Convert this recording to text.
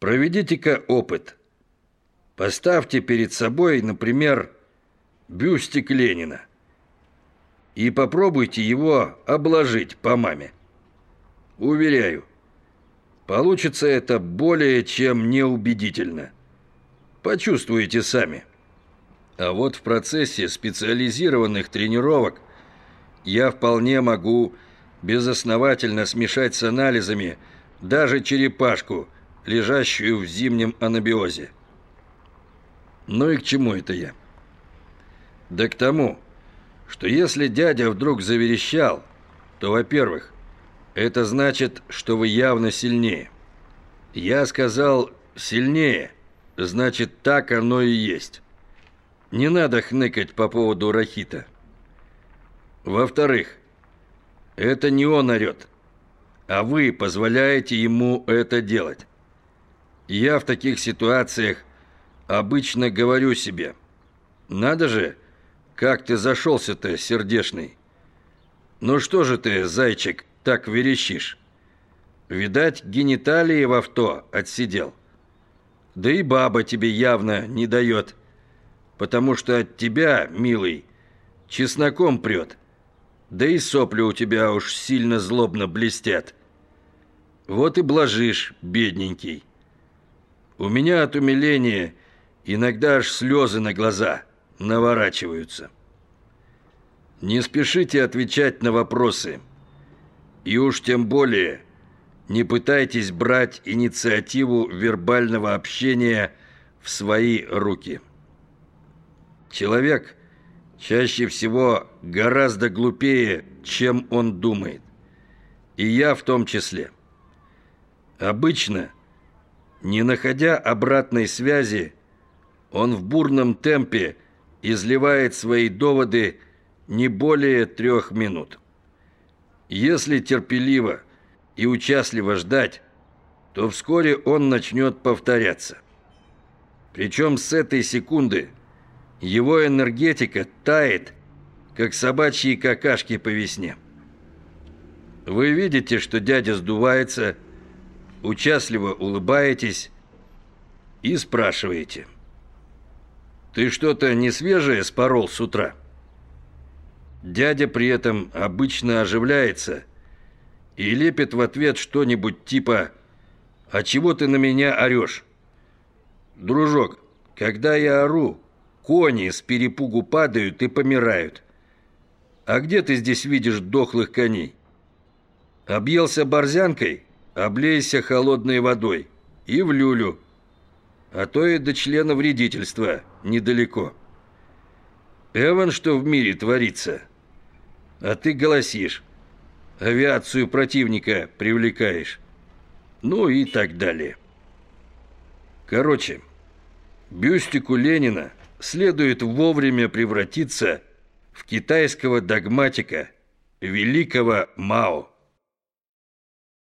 Проведите-ка опыт. Поставьте перед собой, например, бюстик Ленина и попробуйте его обложить по маме. Уверяю, получится это более чем неубедительно. Почувствуете сами. А вот в процессе специализированных тренировок я вполне могу безосновательно смешать с анализами даже черепашку, лежащую в зимнем анабиозе. Ну и к чему это я? Да к тому, что если дядя вдруг заверещал, то, во-первых, это значит, что вы явно сильнее. Я сказал «сильнее», значит, так оно и есть. Не надо хныкать по поводу Рахита. Во-вторых, это не он орет, а вы позволяете ему это делать. Я в таких ситуациях обычно говорю себе, надо же, как ты зашелся-то, сердешный. Ну что же ты, зайчик, так верещишь? Видать, гениталии в авто отсидел. Да и баба тебе явно не дает потому что от тебя, милый, чесноком прет. Да и сопли у тебя уж сильно злобно блестят. Вот и блажишь, бедненький. У меня от умиления иногда аж слезы на глаза наворачиваются. Не спешите отвечать на вопросы. И уж тем более не пытайтесь брать инициативу вербального общения в свои руки. Человек чаще всего гораздо глупее, чем он думает. И я в том числе. Обычно, не находя обратной связи, он в бурном темпе изливает свои доводы не более трех минут. Если терпеливо и участливо ждать, то вскоре он начнет повторяться. Причем с этой секунды – его энергетика тает, как собачьи какашки по весне. Вы видите, что дядя сдувается, участливо улыбаетесь и спрашиваете. «Ты что-то не свежее спорол с утра?» Дядя при этом обычно оживляется и лепит в ответ что-нибудь типа «А чего ты на меня орешь?» «Дружок, когда я ору, Кони с перепугу падают и помирают. А где ты здесь видишь дохлых коней? Объелся борзянкой, облейся холодной водой и в люлю. А то и до члена вредительства недалеко. Эван, что в мире творится? А ты голосишь. Авиацию противника привлекаешь. Ну и так далее. Короче, бюстику Ленина следует вовремя превратиться в китайского догматика, великого Мао.